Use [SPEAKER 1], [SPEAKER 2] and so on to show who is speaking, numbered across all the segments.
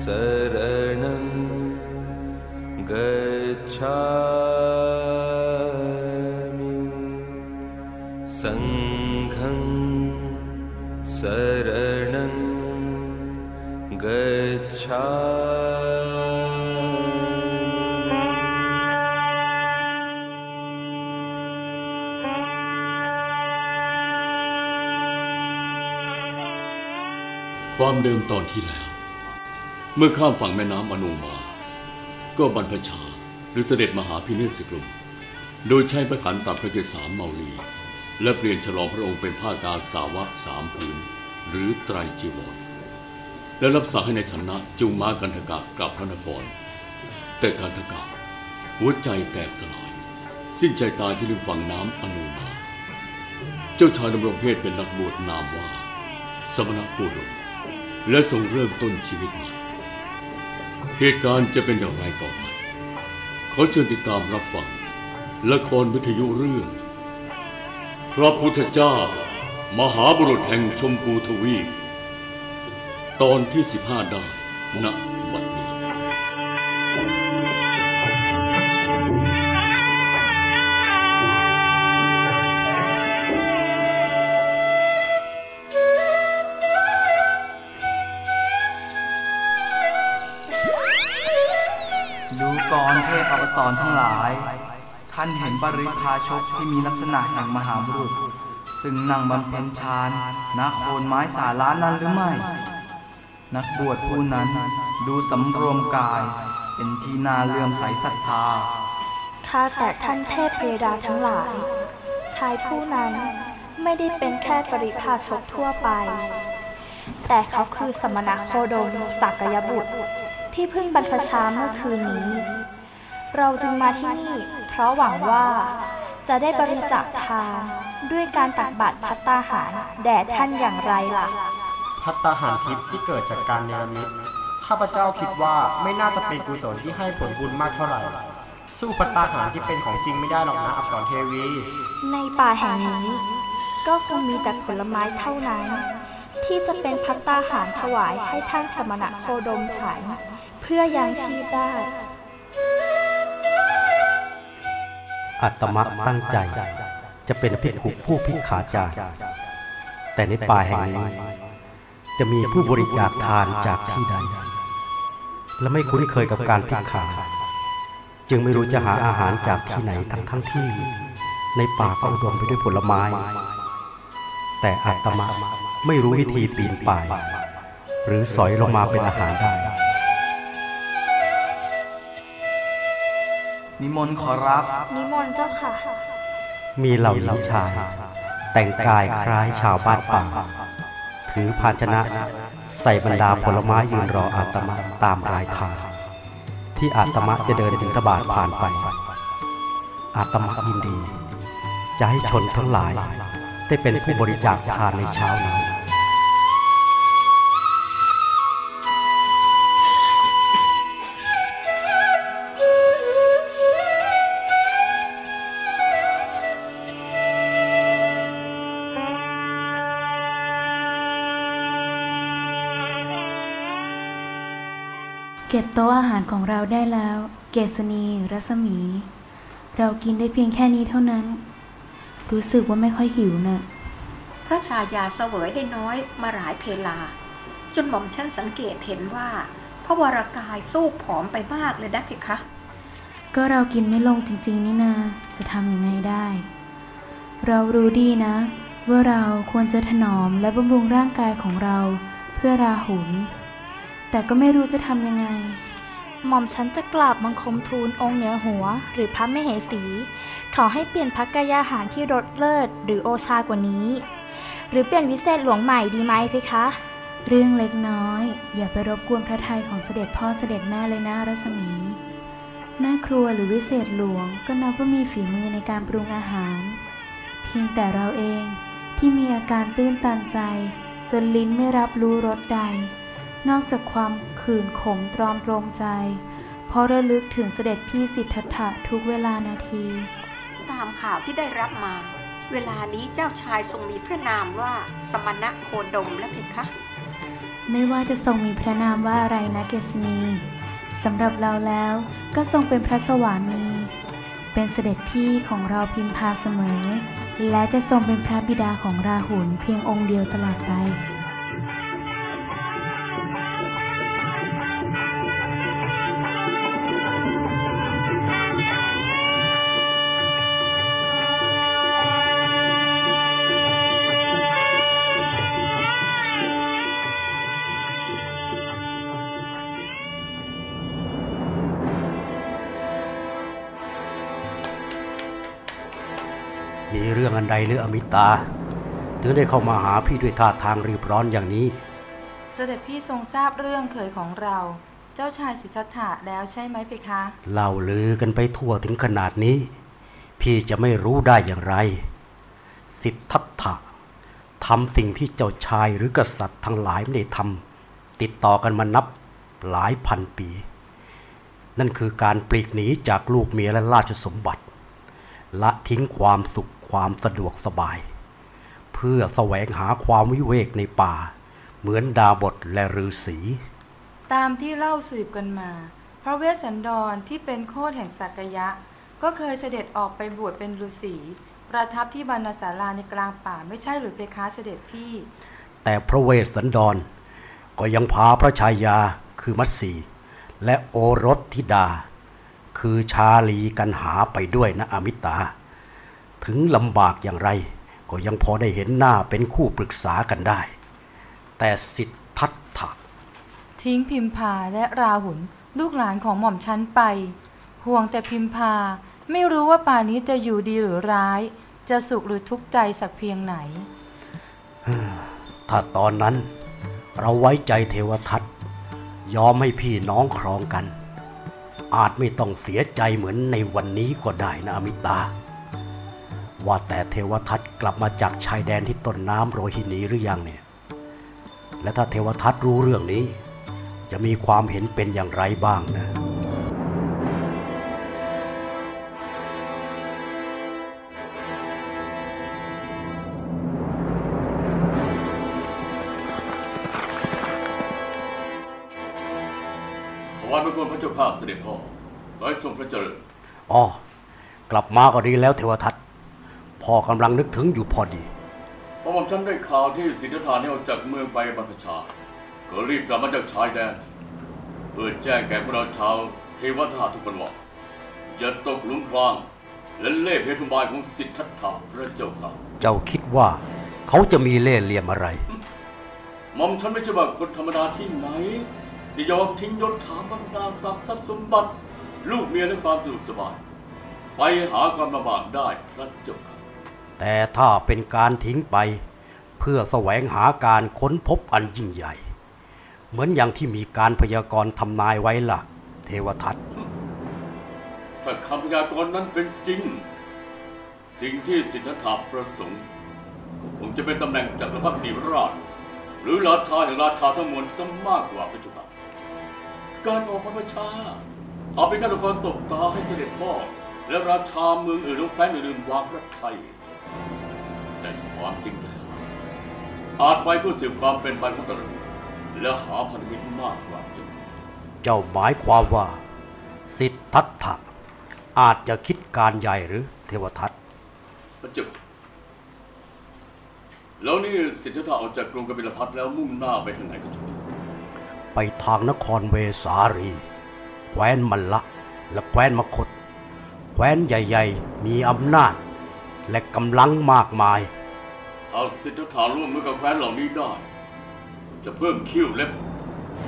[SPEAKER 1] शरणं गच्छामि เดิมตอนที่แล้ว เมื่อข้ามฝั่งแม่น้ำอนุมา ก็บรรพชาหรือเสด็จมหาพิเนศกรุงโดยใช้ประขันตัดพระเกศสามเมาลี และเปลี่ยนฉลองพระองค์เป็นผ้ากาสาวะสามผืน หรือไตรจีวร และรับสั่งให้ในชนะจูงม้ากันทกะกลับพระนคร แต่กันทกะหัวใจแตกสลาย สิ้นใจตายที่ริมฝั่งน้ำอนุมา เจ้าชายดำรงเพศเป็นนักบวชนามว่า สมณโคดม และทรงเริ่มต้นชีวิตใหม่เหตุการณ์จะเป็นอย่างไรต่อไป ขอเชิญติดตามรับฟัง ละครวิทยุเรื่อง พระพุทธเจ้า มหาบุรุษแห่งชมพูทวีป ตอนที่ 15 ได้ณบัด
[SPEAKER 2] ดูก่อนเทพอวสรทั้งหลาย ท่านเห็นปริพาชกที่มีลักษณะแห่งมหาบุรุษ ซึ่งนั่งบำเพ็ญฌานณโคนไม้สาล้านั้นหรือไม่ นักบวชผู้นั้นดูสำรวมกาย เป็นที่นาเลื่อมใสศรัทธา
[SPEAKER 3] ข้าแต่ท่านเทพเรดาทั้งหลาย ชายผู้นั้นไม่ได้เป็นแค่ปริพาชกทั่วไป แต่เขาคือสมณะโคดมสักยบุตร ที่เพิ่งบรรพชาเมื่อคืนนี้ เราจึงมาที่นี่เพราะหวังว่าจะได้บริจาคทานด้วยการตักบาตรพัตตาหาร แด่ท่านอย่างไรล่ะ
[SPEAKER 4] พัตตาหารทิพย์ที่เกิดจากการเนรมิตข้าพเจ้าคิดว่าไม่น่าจะเป็นกุศลที่ให้ผลบุญมากเท่าไหร่ สู้พัตตาหารที่เป็นของจริงไม่ได้หรอกนะอักษรเทวี
[SPEAKER 3] ในป่าแห่งนี้ ก็คงมีแต่ผลไม้เท่านั้น ที่จะเป็นพัตตาหารถวายให้ท่านสมณะโคดมฉันเพื่อยังชีพได้
[SPEAKER 5] อัตมะตั้งใจจะเป็นภิกขุผู้พิขาจารแต่ในป่าแห่งนี้ จะมีผู้บริจาคทานจากที่ใด และไม่คุ้นเคยกับการพิขา จึงไม่รู้จะหาอาหารจากที่ไหนทั้งทั้งที่ ในป่าก็อุดมไปด้วยผลไม้ แต่อัตมะไม่รู้วิธีปีนป่าย หรือสอยลงมาเป็นอาหารได้
[SPEAKER 2] นิมนต์ขอรับ
[SPEAKER 3] นิมนต์เจ้าค่ะ
[SPEAKER 5] มีเหล่าหญิงชาย แต่งกายคล้ายชาวบ้านป่า ถือภาชนะ ใส่บรรดาผลไม้ยืนรออาตมาตามรายทางที่อาตมาจะเดินบิณฑบาตผ่านไป อาตมายินดี จะให้ชนทั้งหลายได้เป็นผู้บริจาคทานในเช้านี้
[SPEAKER 6] เก็บโต๊ะอาหารของเราได้แล้ว เกษณีรัศมี เรากินได้เพียงแค่นี้เท่านั้น รู้สึกว่าไม่ค่อยหิวนะ่ะ
[SPEAKER 7] พระชายาเสวยได้น้อยมาหลายเพลา จนหม่อมฉันสังเกตเห็นว่า พระวรากายสู้ผอมไปมากเลยนะเพคะ
[SPEAKER 6] ก็เรากินไม่ลงจริงๆนี่นา จะทำยังไงได้ เรารู้ดีนะ ว่าเราควรจะถนอมและบำรุงร่างกายของเราเพื่อราหุล แต่ก็ไม่รู้จะทำยังไง
[SPEAKER 3] หม่อมฉันจะกราบบังคมทูลองค์เหนือหัว หรือพระมเหสี ขอให้เปลี่ยนพักกายาหารที่รสเลิศหรือโอชากว่านี้ หรือเปลี่ยนวิเศษหลวงใหม่ดีไหมเพคะ
[SPEAKER 6] เรื่องเล็กน้อย อย่าไปรบกวนพระทัยของเสด็จพ่อเสด็จแม่เลยนะรัศมี แม่ครัวหรือวิเศษหลวงก็นับว่ามีฝีมือในการปรุงอาหาร เพียงแต่เราเองที่มีอาการตื้นตันใจ จนลิ้นไม่รับรู้รสใด นอกจากความขื่นขมตรอมตรมใจ เพราะระลึกถึงเสด็จพี่สิทธัตถะทุกเวลานาที
[SPEAKER 7] ตามข่าวที่ได้รับมา เวลานี้เจ้าชายทรงมีพระนามว่าสมณะโคดมและเพคะ
[SPEAKER 6] ไม่ว่าจะทรงมีพระนามว่าอะไรนะเกษณีสำหรับเราแล้วก็ทรงเป็นพระสวามี เป็นเสด็จพี่ของเราพิมพาเสมอ และจะทรงเป็นพระบิดาของราหุลเพียงองค์เดียวตลอดไป
[SPEAKER 5] รื่องอันใดหรืออมิตา ถึงได้เข้ามาหาพี่ด้วยท่าทางรีบร้อนอย่างนี้
[SPEAKER 6] เสด็จพี่ทรงทราบเรื่องเขยของเรา เจ้าชายสิทธัตถะแล้วใช่ไหมเพคะ
[SPEAKER 5] เล่าลือกันไปทั่วถึงขนาดนี้ พี่จะไม่รู้ได้อย่างไร สิทธัตถะทำสิ่งที่เจ้าชายหรือกษัตริย์ทั้งหลายไม่ได้ทำติดต่อกันมานับหลายพันปี นั่นคือการปลีกหนีจากลูกเมียและราชสมบัติ ละทิ้งความสุข ความสะดวกสบาย เพื่อแสวงหาความวิเวกในป่า เหมือนดาบทและฤาษี
[SPEAKER 6] ตามที่เล่าสืบกันมา พระเวสสันดรที่เป็นโคดแห่งสักยะ ก็เคยเสด็จออกไปบวชเป็นฤาษีประทับที่บรรณศาลาในกลางป่าไม่ใช่หรือเพคะเสด็จพี่
[SPEAKER 5] แต่พระเวสสันดร ก็ยังพาพระชายาคือมัตสีและโอรสธิดา คือชาลีกันหาไปด้วยนะอมิตา ถึงลำบากอย่างไร ก็ยังพอได้เห็นหน้าเป็นคู่ปรึกษากันได้ แต่สิทธัตถะ
[SPEAKER 6] ทิ้งพิมพาและราหุลลูกหลานของหม่อมชั้นไป ห่วงแต่พิมพาไม่รู้ว่าป่านนี้จะอยู่ดีหรือร้าย จะสุขหรือทุกข์ใจสักเพียงไหน
[SPEAKER 5] ถ้าตอนนั้น เราไว้ใจเทวทัตยอมให้พี่น้องครองกัน อาจไม่ต้องเสียใจเหมือนในวันนี้ก็ได้นะอมิตา ว่าแต่เทวทัตกลับมาจากชายแดนที่ต้นน้ำโรฮินีหรือยังเนี่ย และถ้าเทวทัตรู้เรื่องนี้ จะมีความเห็นเป็นอย่างไรบ้างนะ
[SPEAKER 1] ถวายพระคุณพระเจ้าข้าเสด็จพ่อขอให้ทรงพระเจริญ
[SPEAKER 5] อ๋อ กลับมาก็ดีแล้วเทวทัต พ่อกำลังนึกถึงอยู่พอดี
[SPEAKER 1] พอผมฉันได้ข่าวที่สิทธัตถะเนี่ยออกจากเมืองไปบรรพชา ก็รีบกลับมาจากชายแดน เพื่อแจ้งแก่พวกเราชาวเทวทหารทุกคนว่าจะตกหลุมพรางและเล่ห์เพทุบายของสิทธัตถะพระเจ้าค่ะ
[SPEAKER 5] เจ้าคิดว่าเขาจะมีเล่ห์เหลี่ยมอะไร
[SPEAKER 1] หม่อมฉันไม่ใช่ว่าคนธรรมดาที่ไหนที่ยอมทิ้งยศถาบรรดาศักดิ์ทรัพย์สมบัติ ลูกเมียและความสะดวกสบาย ไปหาความลำบากได้พระเจ้าค่ะ
[SPEAKER 5] แต่ถ้าเป็นการทิ้งไป เพื่อแสวงหาการค้นพบอันยิ่งใหญ่ เหมือนอย่างที่มีการพยากรณ์ทำนายไว้ล่ะ เทวทัต
[SPEAKER 1] ถ้าคำพยากรณ์นั้นเป็นจริง สิ่งที่สิทธัตถะประสงค์คงจะเป็นตำแหน่งจักรพรรดิราช หรือราชาแห่งราชาทั้งมวลซะมากกว่าพระจ้าค่ะการออกพระประชาเอาเป็นการละครตบตาให้เสด็จพ่อและราชาเมืองอื่นและแคว้นอื่นวางพระไทย แต่ความจริงแล้วอาจไปเพื่อสืบความเป็นไปของตระกูลและหาพันธมิตรมากกว่าเจ้า
[SPEAKER 5] เจ้าหมายความว่า สิทธัตถะอาจจะคิดการใหญ่หรือเทวทัต
[SPEAKER 1] พระเจ้าแล้วนี่สิทธัตถะออกจากกรุงกบิลพัทแล้วมุ่งหน้าไปทางไหนกันจุ
[SPEAKER 5] ไปทางนครเวสาลี แคว้นมัลละ และแคว้นมคต แคว้นใหญ่ ๆ มีอำนาจ และกำลังมากมาย
[SPEAKER 1] เอาสิทธัตถะร่วมมือกับแคว้นเหล่านี้ได้ จะเพิ่มคิ้วเล็บ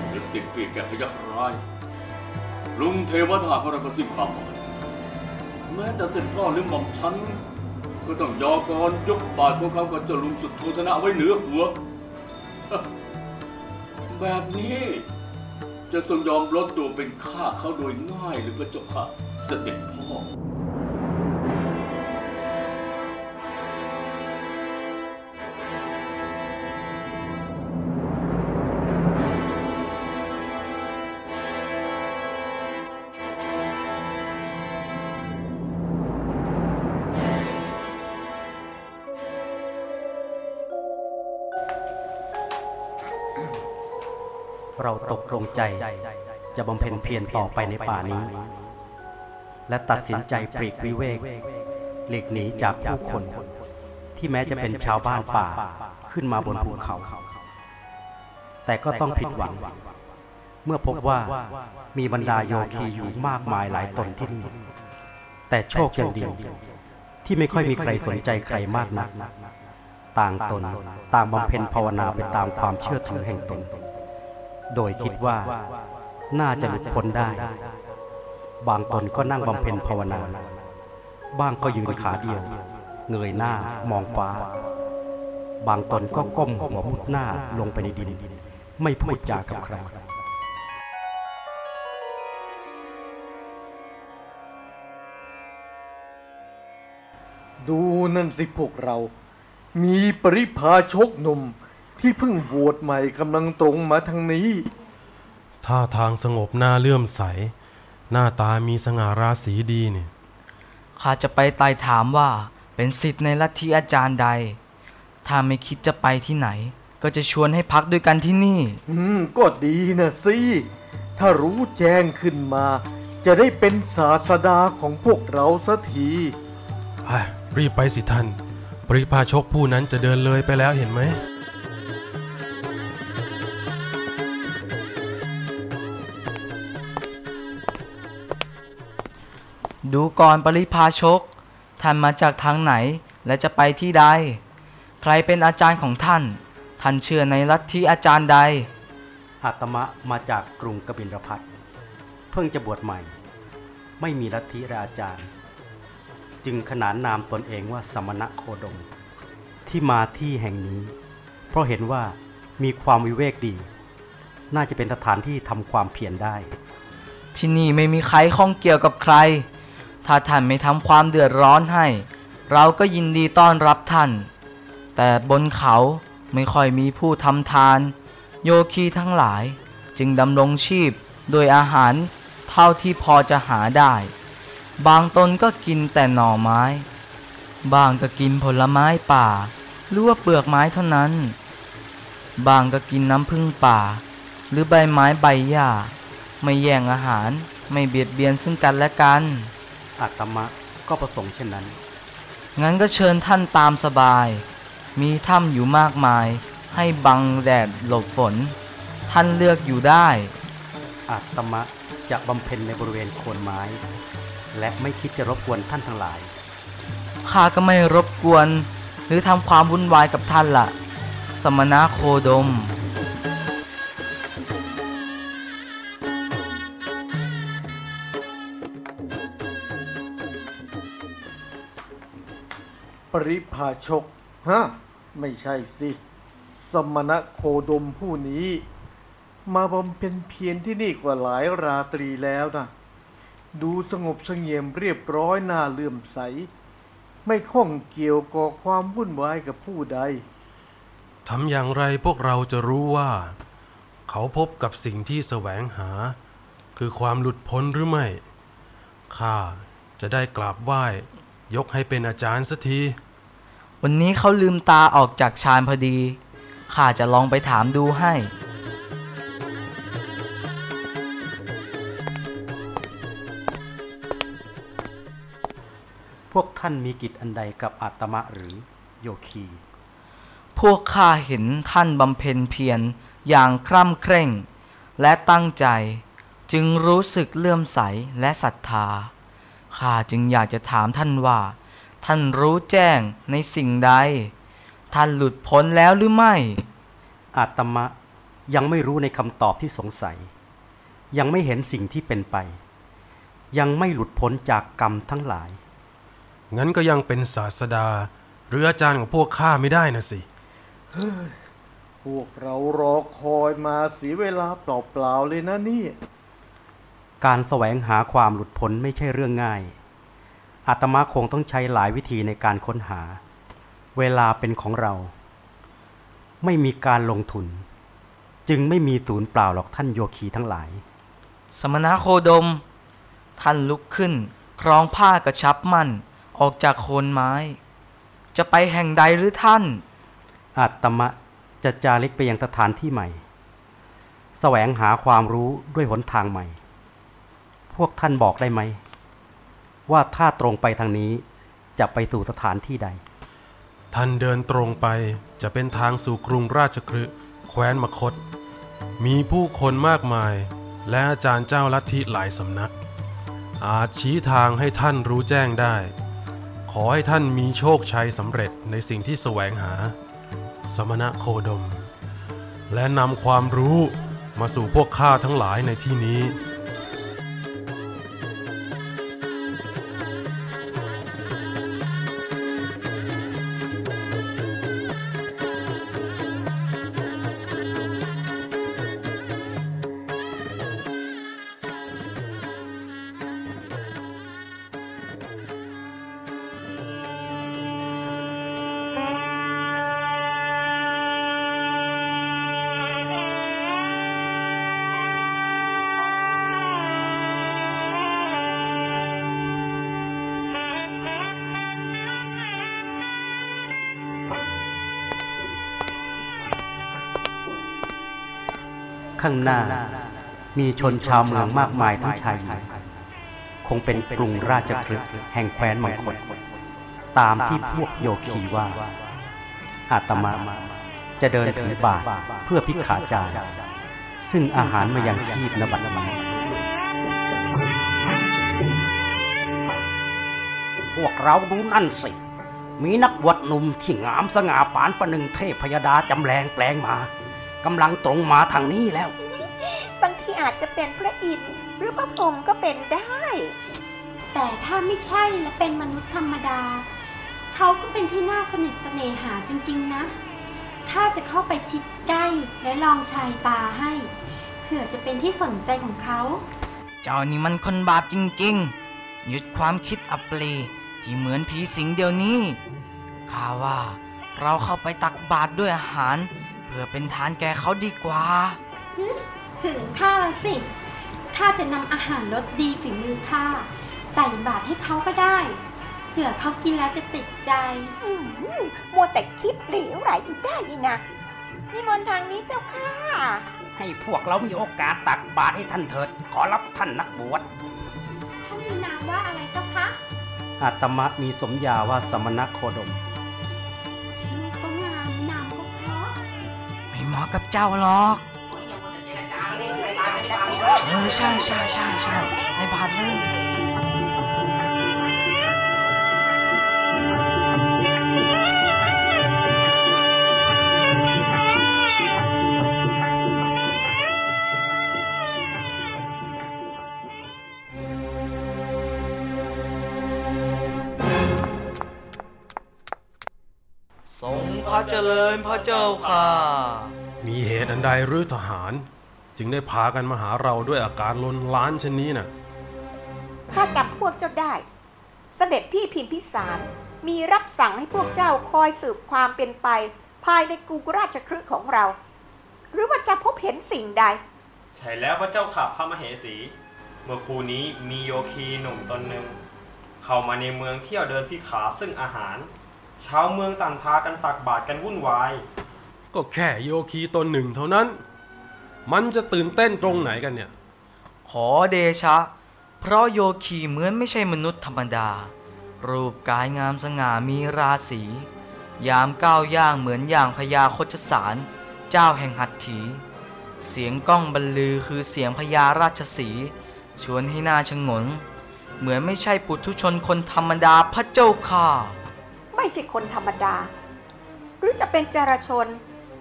[SPEAKER 1] หรือติดปีกแก่พยัคร้าย ลุงเทวทาของเราก็สิ้นความหมายแม้แต่เสร็จพ่อหรือหม่อมฉัน ก็ต้องยอก่อนยกบาทของเขากับเจ้าลุงสุดโทธนะไว้เหนือหัว แบบนี้จะทรงยอมลดตัวเป็นข้าเขาโดยง่ายหรือพระเจ้าค่ะเสด็จพ่อ
[SPEAKER 5] ใจจะบำเพ็ญเพียรต่อไปในป่านี้ และตัดสินใจปลีกวิเวกหลีกหนีจากผู้คน ที่แม้จะเป็นชาวบ้านป่าขึ้นมาบนภูเขา แต่ก็ต้องผิดหวัง เมื่อพบว่ามีบรรดาโยคีอยู่มากมายหลายตนที่นี่แต่โชคยังดีที่ไม่ค่อยมีใครสนใจใครมากนัก ต่างตนต่างบำเพ็ญภาวนาไปตามความเชื่อถือแห่งตน โดยคิดว่าน่าจะหลุดพ้นได้ บางตนก็นั่งบำเพ็ญภาวนา บ้างก็ยืนขาเดียว เงยหน้ามองฟ้า บางตนก็ก้มหัวมุดหน้าลงไปในดิน ไม่พูดจากับใคร
[SPEAKER 8] ดูนั่นสิพวกเรา มีปริพาชกหนุ่ม ที่เพิ่งบวชใหม่กำลังตรงมาทางนี้
[SPEAKER 9] ท่าทางสงบหน้าเลื่อมใส หน้าตามีสง่าราศีดีเนี่ย
[SPEAKER 2] ข้าจะไปไต่ถามว่าเป็นสิทธิ์ในลัทธิอาจารย์ใด ถ้าไม่คิดจะไปที่ไหน ก็จะชวนให้พักด้วยกันที่นี่
[SPEAKER 8] อืม ก็ดีนะสิ ถ้ารู้แจ้งขึ้นมา จะได้เป็นศาสดาของพวกเราสักที
[SPEAKER 9] ไปรีบไปสิท่านปริพาชกผู้นั้นจะเดินเลยไปแล้วเห็นไหม
[SPEAKER 2] ดูก่อนปริพาชก ท่านมาจากทางไหนและจะไปที่ใด ใครเป็นอาจารย์ของท่าน ท่านเชื่อในลัทธิอาจารย์ใด
[SPEAKER 5] อาตมะมาจากกรุงกบิลพัทเพิ่งจะบวชใหม่ ไม่มีลัทธิและอาจารย์ จึงขนานนามตนเองว่าสมณะโคดม ที่มาที่แห่งนี้ เพราะเห็นว่ามีความวิเวกดี น่าจะเป็นสถานที่ทำความเพียรได้
[SPEAKER 2] ที่นี่ไม่มีใครข้องเกี่ยวกับใคร ถ้าท่านไม่ทำความเดือดร้อนให้ เราก็ยินดีต้อนรับท่าน แต่บนเขาไม่ค่อยมีผู้ทำทาน โยคีทั้งหลายจึงดำรงชีพโดยอาหารเท่าที่พอจะหาได้ บางตนก็กินแต่หน่อไม้ บางก็กินผลไม้ป่า หรือว่าเปลือกไม้เท่านั้น บางก็กินน้ำผึ้งป่า หรือใบไม้ใบหญ้า ไม่แย่งอาหารไม่เบียดเบียนซึ่งกันและกัน
[SPEAKER 5] อาตมะก็ประสงค์เช่นนั้น
[SPEAKER 2] งั้นก็เชิญท่านตามสบาย มีถ้ำอยู่มากมาย ให้บังแดดหลบฝน ท่านเลือกอยู่ได้
[SPEAKER 5] อาตมะจะบำเพ็ญในบริเวณโคนไม้ และไม่คิดจะรบกวนท่านทั้งหลาย
[SPEAKER 2] ข้าก็ไม่รบกวน หรือทำความวุ่นวายกับท่านละ่ะ สมณะโคดม
[SPEAKER 8] ปริพาชก ฮะ ไม่ใช่สิ สมณะโคดมผู้นี้ มาบำเพ็ญเพียรที่นี่กว่าหลายราตรีแล้วนะ ดูสงบเสงี่ยมเรียบร้อยน่าเลื่อมใส ไม่ข้องเกี่ยวก่อความวุ่นวายกับผู้ใด
[SPEAKER 9] ทำอย่างไรพวกเราจะรู้ว่า เขาพบกับสิ่งที่แสวงหา คือความหลุดพ้นหรือไม่ ข้าจะได้กราบไหว้ ยกให้เป็นอาจารย์สักที
[SPEAKER 2] วันนี้เขาลืมตาออกจากชานพอดี ข้าจะลองไปถามดูให้
[SPEAKER 5] พวกท่านมีกิจอันใดกับอาตมะหรือโยคี
[SPEAKER 2] พวกข้าเห็นท่านบำเพ็ญเพียรอย่างคร่ำเคร่ง และตั้งใจ จึงรู้สึกเลื่อมใสและศรัทธา ข้าจึงอยากจะถามท่านว่า ท่านรู้แจ้งในสิ่งใด ท่านหลุดพ้นแล้วหรือไม่
[SPEAKER 5] อาตมะยังไม่รู้ในคำตอบที่สงสัย ยังไม่เห็นสิ่งที่เป็นไป ยังไม่หลุดพ้นจากกรรมทั้งหลาย
[SPEAKER 9] งั้นก็ยังเป็นศาสดา หรืออาจารย์ของพวกข้าไม่ได้นะสิ
[SPEAKER 8] พวกเรารอคอยมาเสียเวลาเปล่าๆเลยนะเนี่ย
[SPEAKER 5] การแสวงหาความหลุดพ้นไม่ใช่เรื่องง่าย อาตมาคงต้องใช้หลายวิธีในการค้นหา เวลาเป็นของเรา ไม่มีการลงทุน จึงไม่มีศูนย์เปล่าหรอกท่านโยคีทั้งหลาย
[SPEAKER 2] สมณะโคดม ท่านลุกขึ้นครองผ้ากระชับมั่นออกจากโคนไม้ จะไปแห่งใดหรือท่าน
[SPEAKER 5] อาตมะจะจาริกไปยังสถานที่ใหม่ แสวงหาความรู้ด้วยหนทางใหม่ พวกท่านบอกได้ไหม ว่าถ้าตรงไปทางนี้จะไปสู่สถานที่ใด
[SPEAKER 9] ท่านเดินตรงไปจะเป็นทางสู่กรุงราชคฤห์แคว้นมคต มีผู้คนมากมาย และอาจารย์เจ้าลัทธิหลายสำนัก อาจชี้ทางให้ท่านรู้แจ้งได้ ขอให้ท่านมีโชคชัยสำเร็จในสิ่งที่แสวงหา สมณะโคดม และนำความรู้มาสู่พวกข้าทั้งหลายในที่นี้
[SPEAKER 5] ข้างหน้า มีชนชาวเมืองมากมายทั้งชายหญิงคงเป็นกรุงราชคฤห์แห่งแคว้นมังคตตามที่พวกโยคีว่า อาตมาจะเดินถือบาทเพื่อพิขาจาร ซึ่งอาหารมายังชีพนบัดนี้พวกเราดูนั่นสิ มีนักบวชหนุ่มที่งามสง่าปานประหนึ่งเทพพยดาจำแรงแปลงมา กำลังตรงมาทางนี้แล้ว
[SPEAKER 7] บางทีอาจจะเป็นพระอินทร์หรือพระพรหมก็เป็นได้
[SPEAKER 10] แต่ถ้าไม่ใช่และเป็นมนุษย์ธรรมดา เขาก็เป็นที่น่าสนิทเสน่หาจริงๆนะ ถ้าจะเข้าไปชิดใกล้และลองชายตาให้เผื่อจะเป็นที่สนใจของเขา
[SPEAKER 2] เจ้านี่มันคนบาปจริงๆ หยุดความคิดอัปรีที่เหมือนผีสิงเดียวนี้ข้าว่าเราเข้าไปตักบาตรด้วยอาหาร เพื่อเป็นทานแก่เขาดีกว่า
[SPEAKER 10] ถึงข้าละสิ ข้าจะนำอาหารรสดีฝีมือข้า ใส่บาตรให้เขาก็ได้ เผื่อเขากินแล้วจะติดใจ
[SPEAKER 7] อืมมัวแต่คิดเหลวไหลอยู่ได้นี่นะนิมนต์ทางนี้เจ้าค่ะ
[SPEAKER 5] ให้พวกเรามีโอกาสตักบาตรให้ท่านเถิด ขอรับท่านนักบวช
[SPEAKER 10] ท่านมีนามว่าอะไรเจ้าคะ
[SPEAKER 5] อาตมะมีสมญาว่าสมณะโคดม
[SPEAKER 2] หมาะกับเจ้าหรอกเออใช่ใช่ใช่ใช่ใส่บาตรเลยทรงพระเจริญพระเจ้าค่ะ
[SPEAKER 9] มีเหตุอันใดหรือทหาร จึงได้พากันมาหาเราด้วยอาการลนล้านเช่นนี้น่ะ
[SPEAKER 7] ถ้าจำพวกเจ้าได้ เสด็จพี่พิมพิสารมีรับสั่งให้พวกเจ้าคอยสืบความเป็นไป ภายในกรุงราชคฤห์ของเรา หรือว่าจะพบเห็นสิ่งใด
[SPEAKER 4] ใช่แล้วพระเจ้าข่าพระมเหสี เมื่อครูนี้มีโยคีหนุ่มตนหนึ่ง เข้ามาในเมืองเที่ยวเดินพิขาซึ่งอาหาร ชาวเมืองต่างพากันตักบาตรกันวุ่นวาย
[SPEAKER 9] ก็แค่โยคีตนหนึ่งเท่านั้น มันจะตื่นเต้นตรงไหนกันเนี่ย
[SPEAKER 2] ขอเดชะ เพราะโยคีเหมือนไม่ใช่มนุษย์ธรรมดา รูปกายงามสง่ามีราศี ยามก้าวย่างเหมือนอย่างพญาโคชสาร เจ้าแห่งหัตถี เสียงก้องบรรลือคือเสียงพญาราชสีห์ชวนให้หน่าชงน เหมือนไม่ใช่ปุถุชนคนธรรมดาพระเจ้าค่ะ
[SPEAKER 7] ไม่ใช่คนธรรมดา หรือจะเป็นจารชน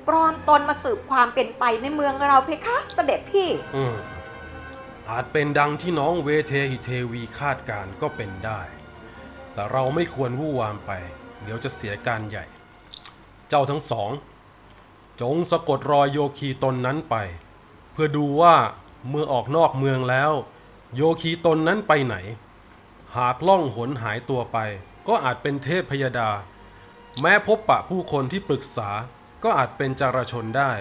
[SPEAKER 7] ปลอมตนมาสืบความเป็นไปในเมืองเราเพคะเสด็จพี่
[SPEAKER 9] อืมอาจเป็นดังที่น้องเวเทหิเทวีคาดการก็เป็นได้ แต่เราไม่ควรวู่วามไป เดี๋ยวจะเสียการใหญ่ เจ้าทั้งสอง จงสะกดรอยโยคีตนนั้นไป เพื่อดูว่าเมื่อออกนอกเมืองแล้ว โยคีตนนั้นไปไหน หากล่องหนหายตัวไป ก็อาจเป็นเทพพยดา แม้พบปะผู้คนที่ปรึกษา ก็อาจเป็นจารชนได้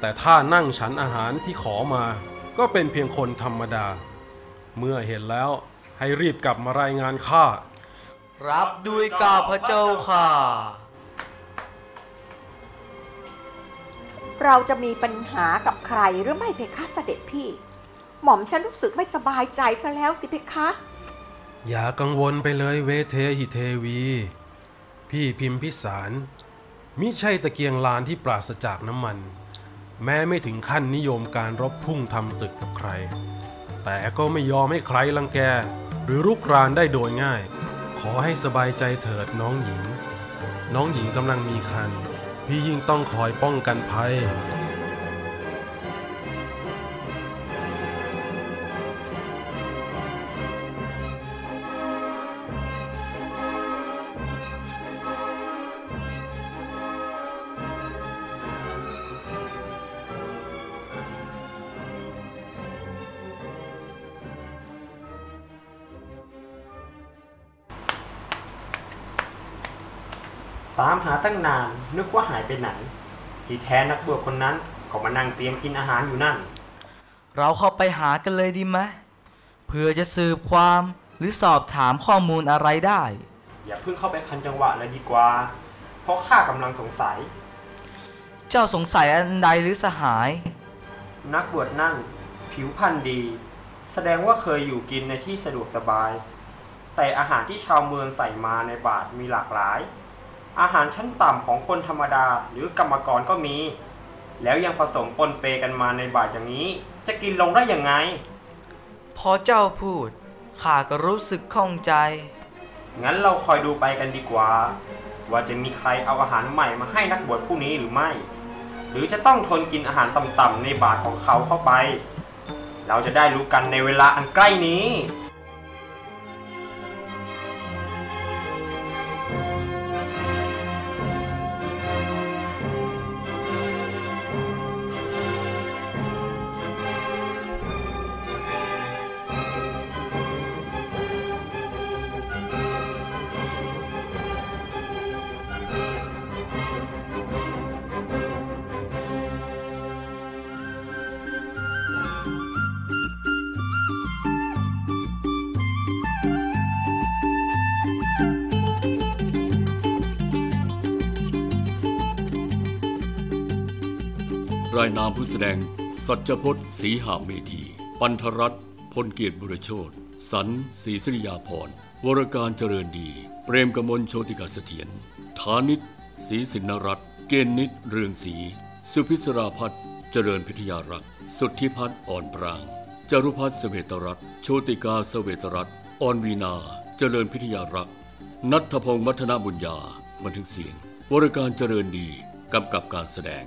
[SPEAKER 9] แต่ถ้านั่งฉันอาหารที่ขอมา ก็เป็นเพียงคนธรรมดา เมื่อเห็นแล้วให้รีบกลับมารายงานข้า
[SPEAKER 2] รับด้วยกาพระเจ้าค่ะ
[SPEAKER 7] เราจะมีปัญหากับใครหรือไม่เพคะเสด็จพี่ หม่อมฉันรู้สึกไม่สบายใจซะแล้วสิเพคะ
[SPEAKER 9] อย่ากังวลไปเลยเวเทหิเทวี พี่พิมพิสาร มิใช่ตะเกียงลานที่ปราศจากน้ำมัน แม้ไม่ถึงขั้นนิยมการรบพุ่งทำศึกกับใคร แต่ก็ไม่ยอมให้ใครลังแก หรือรุกรานได้โดยง่าย ขอให้สบายใจเถิดน้องหญิง น้องหญิงกำลังมีคันพี่ยิ่งต้องคอยป้องกันภัย
[SPEAKER 4] ว่าหายไปไหน ที่แท้นักบวชคนนั้นก็มานั่งเตรียมกินอาหารอยู่นั่น
[SPEAKER 2] เราเข้าไปหากันเลยดีไหมเพื่อจะสืบความหรือสอบถามข้อมูลอะไรได้
[SPEAKER 4] อย่าเพิ่งเข้าไปคันจังหวะเลยดีกว่า เพราะข้ากำลังสงสัย
[SPEAKER 2] เจ้าสงสัยอันใดหรือสหาย
[SPEAKER 4] นักบวชนั่น ผิวพรรณดี แสดงว่าเคยอยู่กินในที่สะดวกสบาย แต่อาหารที่ชาวเมืองใส่มาในบาทมีหลากหลาย อาหารชั้นต่ำของคนธรรมดาหรือกรรมกรก็มี แล้วยังผสมปนเปกันมาในบาทอย่างนี้ จะกินลงได้ยังไง
[SPEAKER 2] พอเจ้าพูดข้าก็รู้สึกข้องใจ
[SPEAKER 4] งั้นเราคอยดูไปกันดีกว่า ว่าจะมีใครเอาอาหารใหม่มาให้นักบวชผู้นี้หรือไม่ หรือจะต้องทนกินอาหารต่ำๆในบาทของเขาเข้าไป เราจะได้รู้กันในเวลาอันใกล้นี้า
[SPEAKER 1] ยนามผู้แสดง สัจพจน์ศรีหาเมธี ปันธรัตน์พลเกียรติบุรโชตสันศรีสริยาพรวรการเจริญดี เปรมกมลโชติกาเสถียรฐานิตศรีสินนรัตน์เกณฑ์นิตเรืองศรีสุพิศราพัฒน์เจริญพิทยารักษ์สุทธิพัฒน์อ่อนปราง จรุพัฒน์เสเวตรัตน์โชติกาเสเวตรัตน์อ่อนวีนาเจริญพิทยารักษ์นัทพงศ์มัทนบุญญาบันทึกเสียง วรการเจริญดีกำกับการแสดง